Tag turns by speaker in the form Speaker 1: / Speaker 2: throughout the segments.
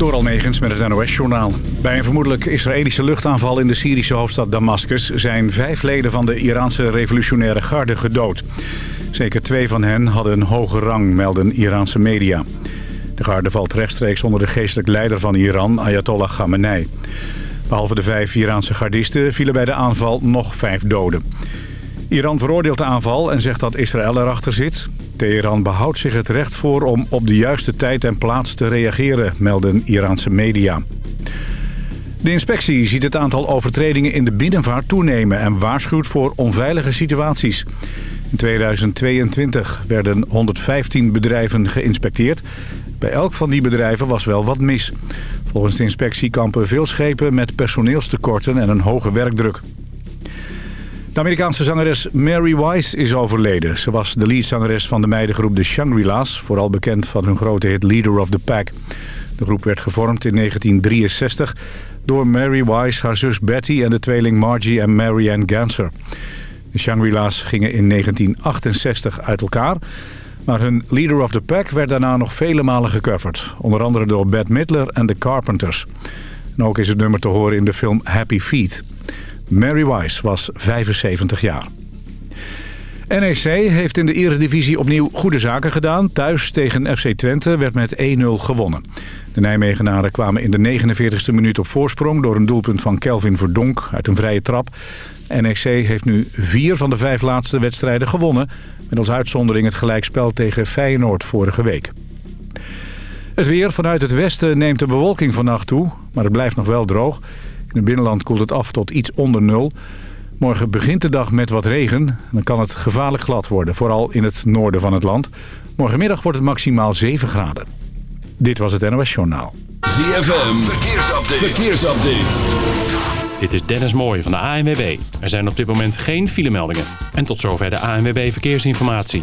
Speaker 1: Door Almegens met het NOS-journaal. Bij een vermoedelijk Israëlische luchtaanval in de Syrische hoofdstad Damascus... zijn vijf leden van de Iraanse revolutionaire garde gedood. Zeker twee van hen hadden een hoge rang, melden Iraanse media. De garde valt rechtstreeks onder de geestelijk leider van Iran, Ayatollah Khamenei. Behalve de vijf Iraanse gardisten vielen bij de aanval nog vijf doden. Iran veroordeelt de aanval en zegt dat Israël erachter zit. Teheran behoudt zich het recht voor om op de juiste tijd en plaats te reageren, melden Iraanse media. De inspectie ziet het aantal overtredingen in de binnenvaart toenemen... en waarschuwt voor onveilige situaties. In 2022 werden 115 bedrijven geïnspecteerd. Bij elk van die bedrijven was wel wat mis. Volgens de inspectie kampen veel schepen met personeelstekorten en een hoge werkdruk. De Amerikaanse zangeres Mary Wise is overleden. Ze was de leadzangeres van de meidengroep de Shangri-La's... vooral bekend van hun grote hit Leader of the Pack. De groep werd gevormd in 1963 door Mary Wise, haar zus Betty... en de tweeling Margie en Marianne Ganser. De Shangri-La's gingen in 1968 uit elkaar... maar hun Leader of the Pack werd daarna nog vele malen gecoverd. Onder andere door Bette Midler en The Carpenters. En ook is het nummer te horen in de film Happy Feet... Mary Wise was 75 jaar. NEC heeft in de eredivisie opnieuw goede zaken gedaan. Thuis tegen FC Twente werd met 1-0 gewonnen. De Nijmegenaren kwamen in de 49e minuut op voorsprong... door een doelpunt van Kelvin Verdonk uit een vrije trap. NEC heeft nu vier van de vijf laatste wedstrijden gewonnen... met als uitzondering het gelijkspel tegen Feyenoord vorige week. Het weer vanuit het westen neemt de bewolking vannacht toe, maar het blijft nog wel droog. In het binnenland koelt het af tot iets onder nul. Morgen begint de dag met wat regen. Dan kan het gevaarlijk glad worden, vooral in het noorden van het land. Morgenmiddag wordt het maximaal 7 graden. Dit was het NOS Journaal.
Speaker 2: ZFM, verkeersupdate. verkeersupdate.
Speaker 3: Dit is Dennis Mooij van de ANWB. Er zijn op dit moment geen filemeldingen. En tot zover de ANWB Verkeersinformatie.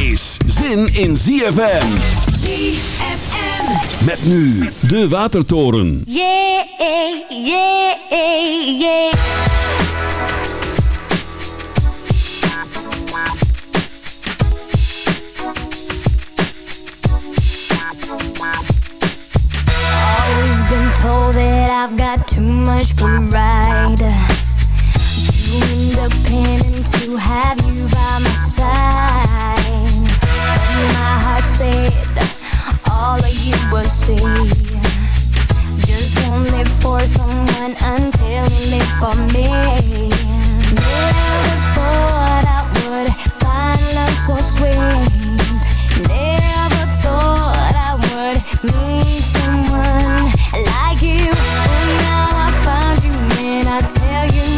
Speaker 2: is zin in ZFM.
Speaker 4: ZFM.
Speaker 2: Met nu de Watertoren.
Speaker 4: Yeah, yeah, yeah. Always been told that I've got too much pride. Too independent to have you by my side. My heart said all of you would see. Just live for someone until you for me. Never thought I would find love so sweet. Never thought I would meet someone like you. Now I found you and I tell you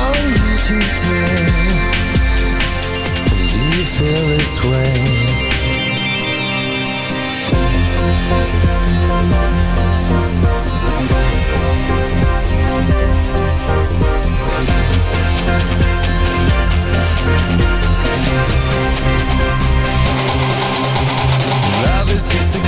Speaker 5: On you Do you feel this way just a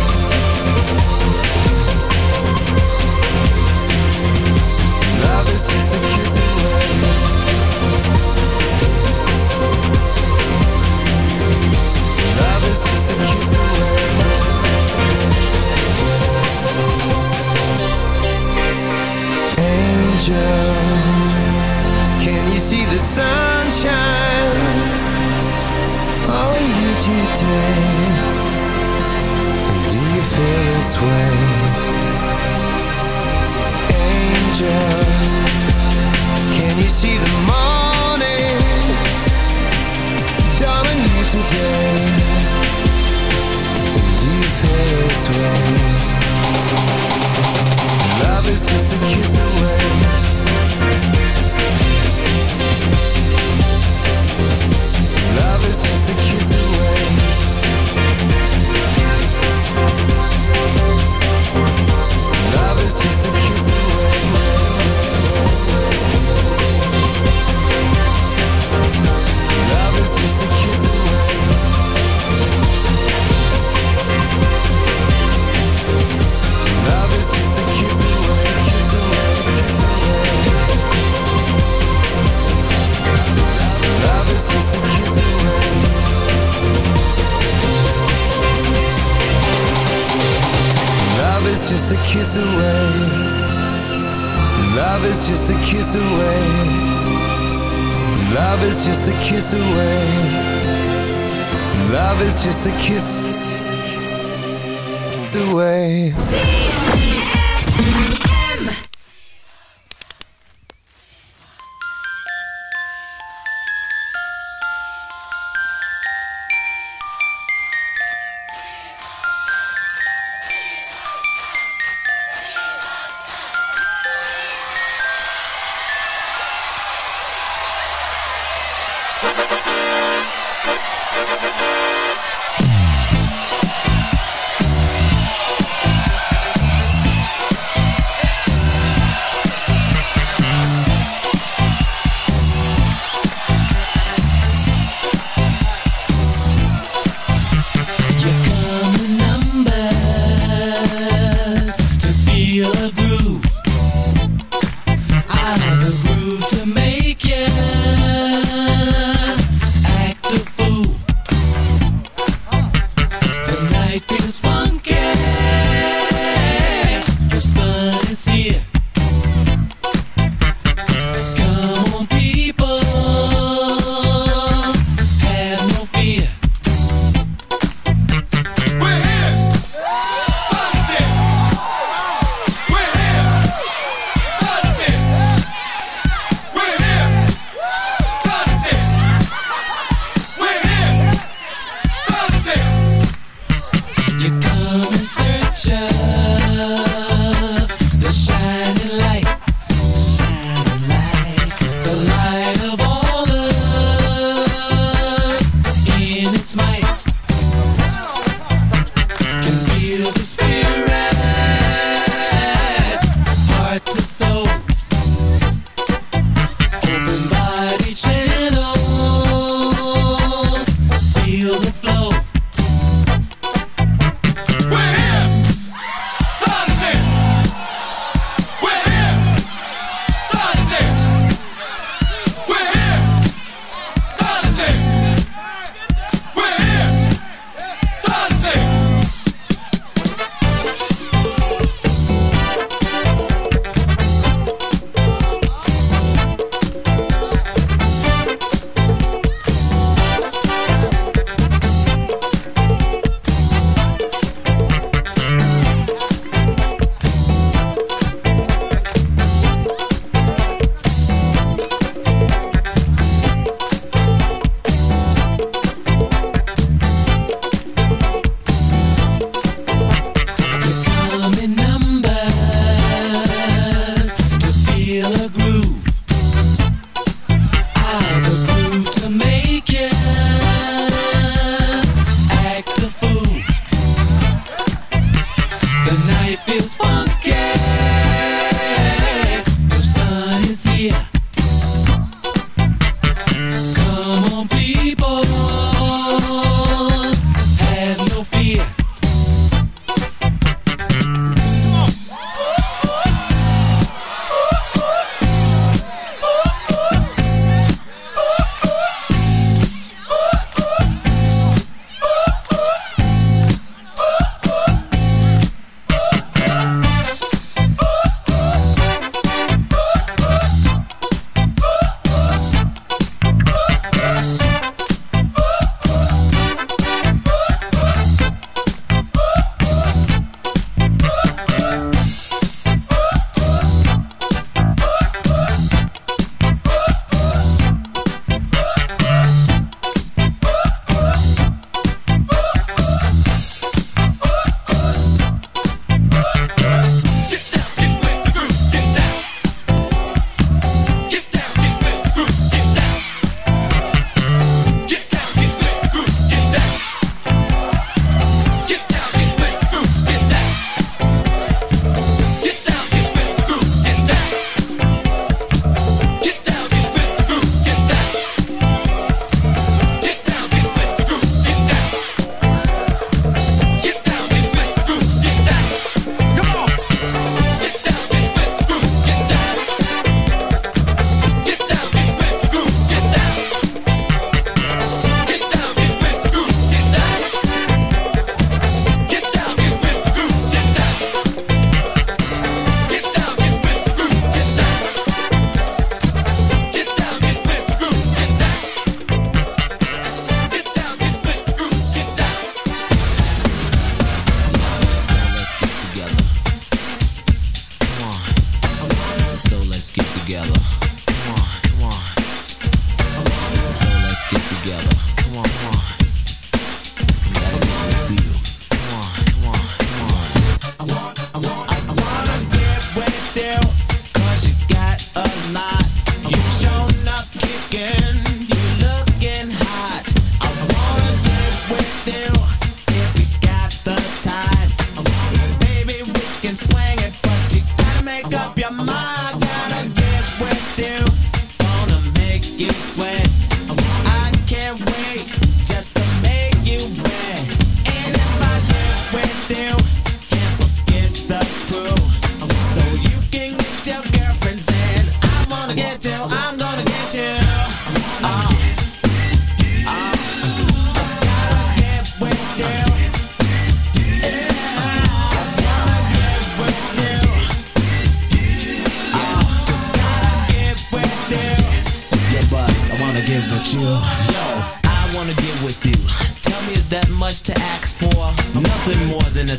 Speaker 6: Thank you.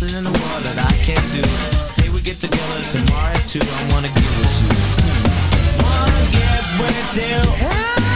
Speaker 7: nothing in the world that I can't do. Say we get together tomorrow too. I wanna get with you. Wanna get with you.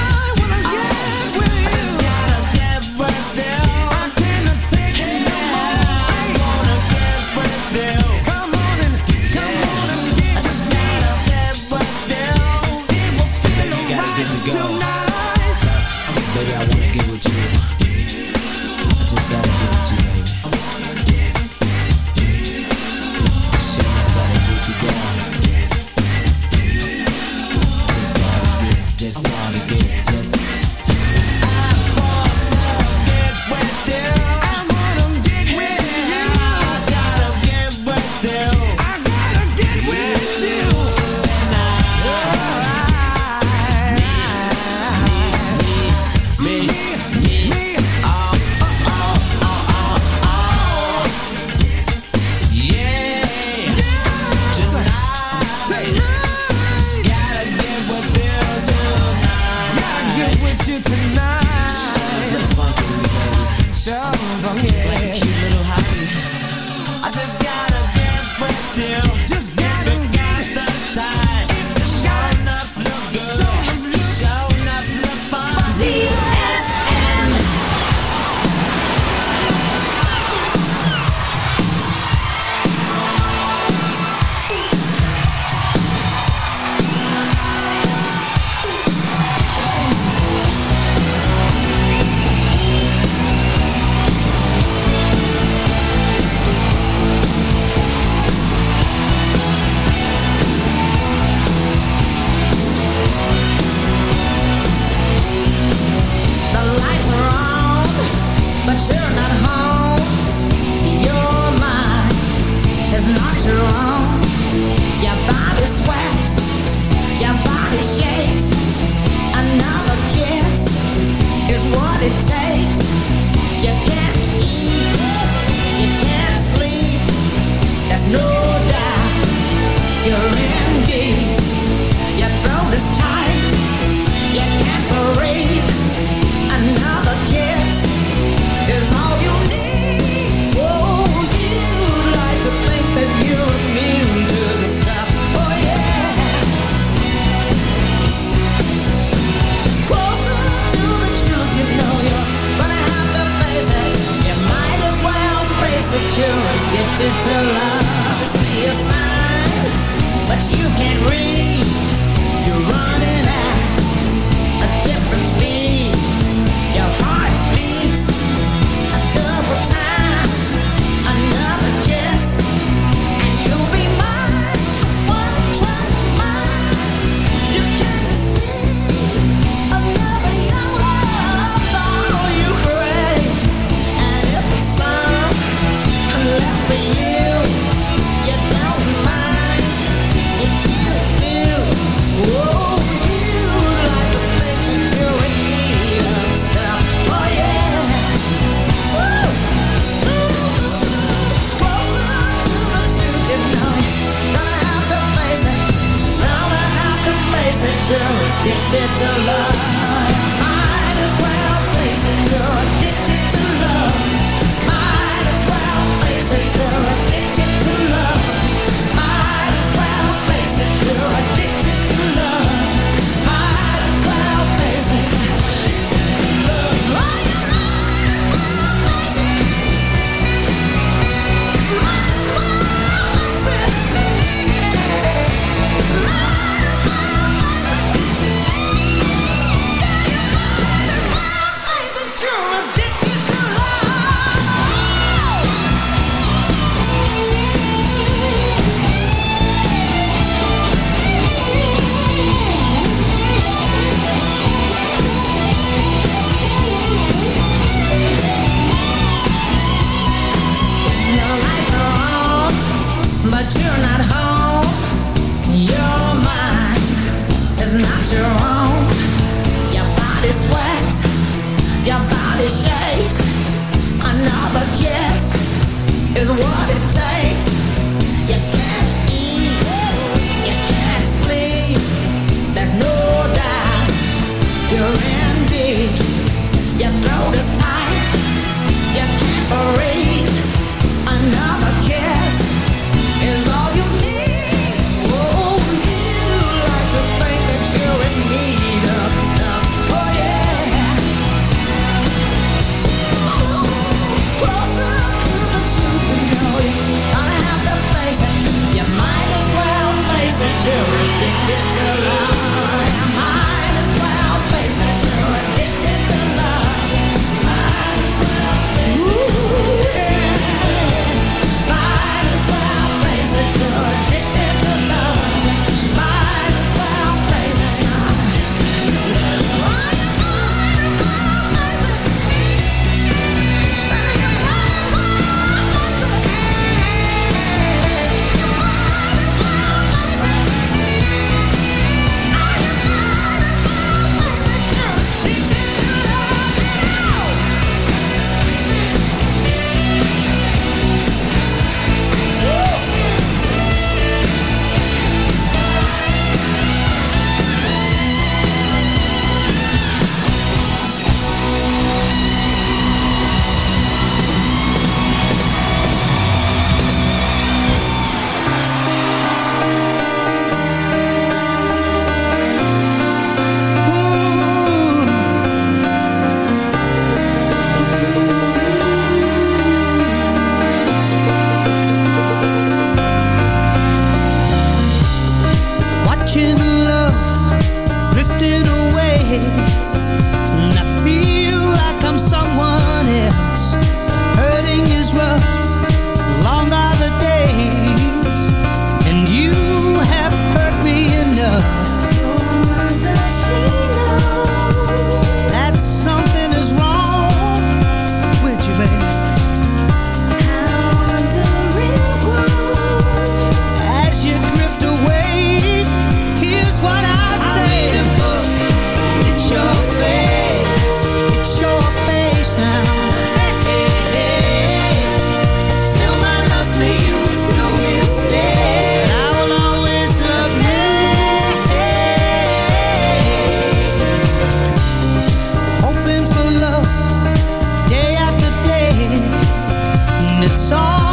Speaker 8: song.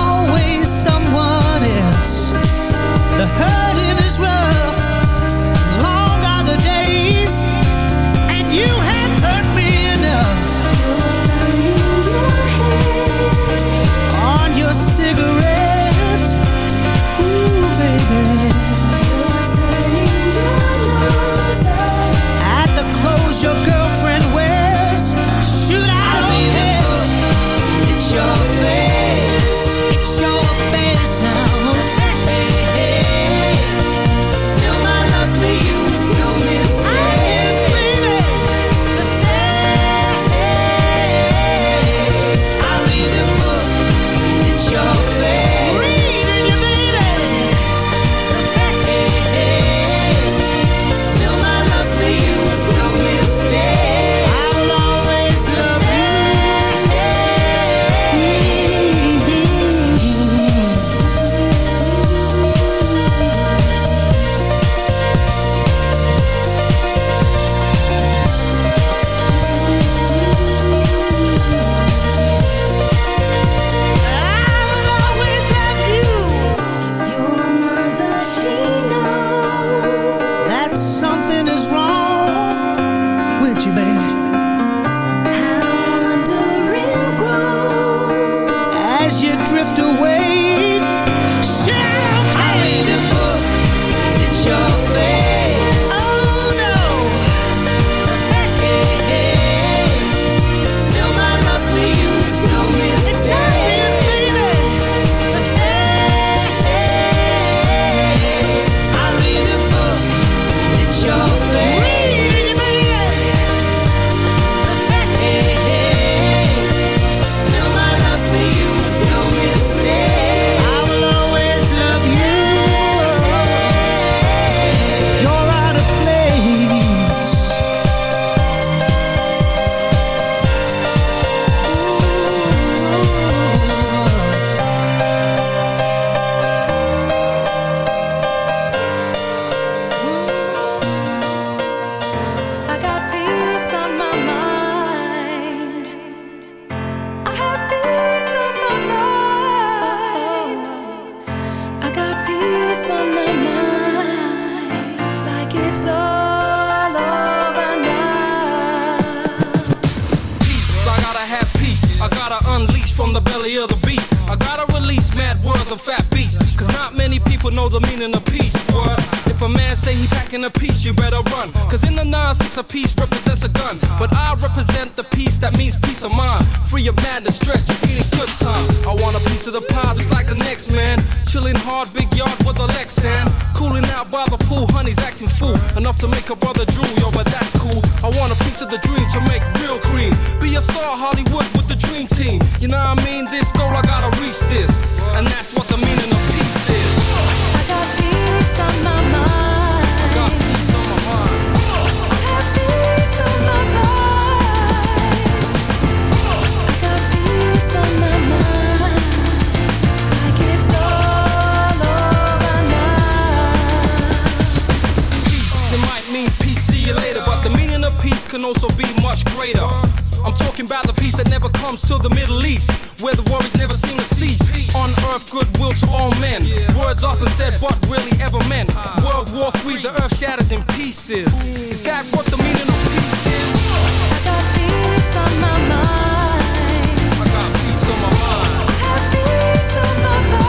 Speaker 8: goodwill to all men. Words often said, but really ever meant. Ah. World War III, the earth shatters in pieces. Is that what the meaning of peace is?
Speaker 4: I got peace on my mind.
Speaker 8: I got peace on my mind.
Speaker 4: I got peace on my mind.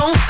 Speaker 9: don't